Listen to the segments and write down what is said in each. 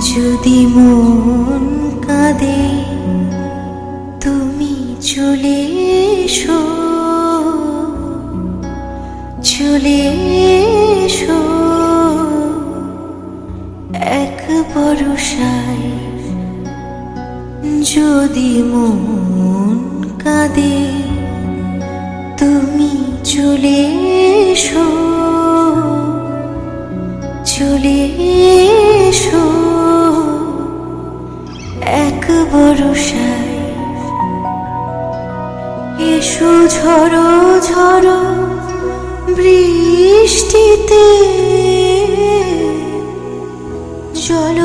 যদি মন কাঁদে, তুমি চলে এসো। চলে এসো। এক বরসায় যদি মন কাঁদে, তুমি চলে এসো। ঝড়ো ঝড়ো বৃষ্টিতে। জল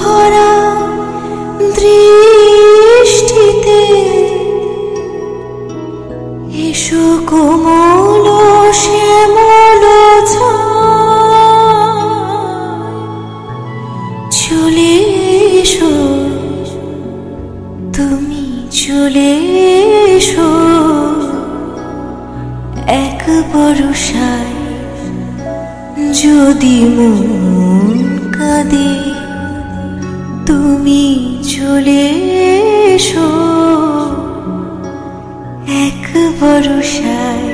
ভরা দৃষ্টিতে। এসো কোমল শ্যামল চলে এসো তুমি চলে এসো। এক বরসায় যদি মন কাঁদে তুমি চলে এসো। এক বরসায়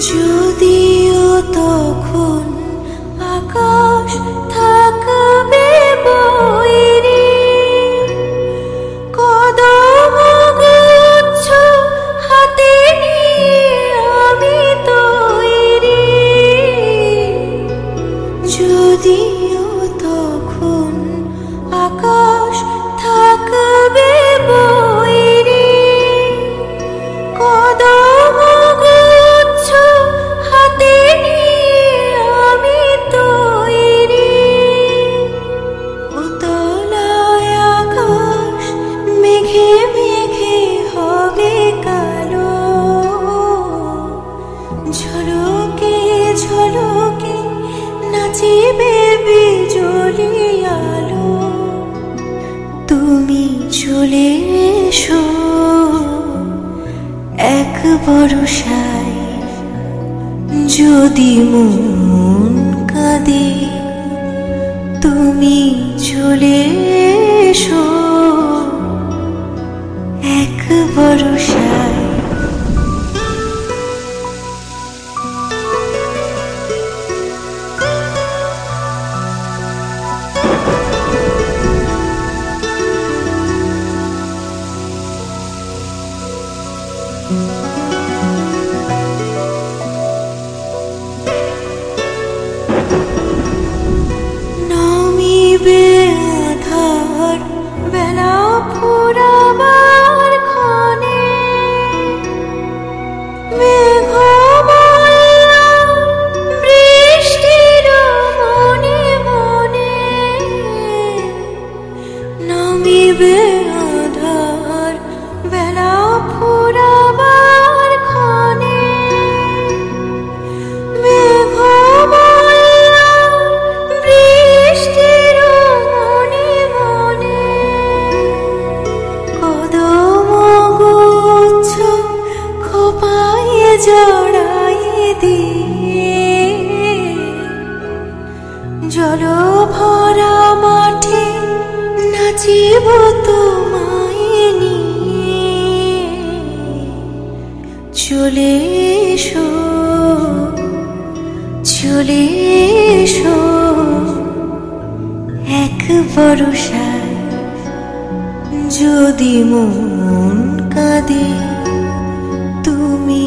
যদিও তখন ঝলকে ঝলকে নাচিবে বিজলি আলো। তুমি চলে এসো এক বরসায় যদি মন কাঁদে, তুমি চলে be নাচিব তোমায় নিয়ে। চলে এসো চলে এসো। এক বরসায় যদি মন কাঁদে, তুমি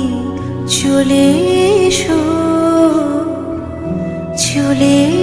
চলে এসো, চলে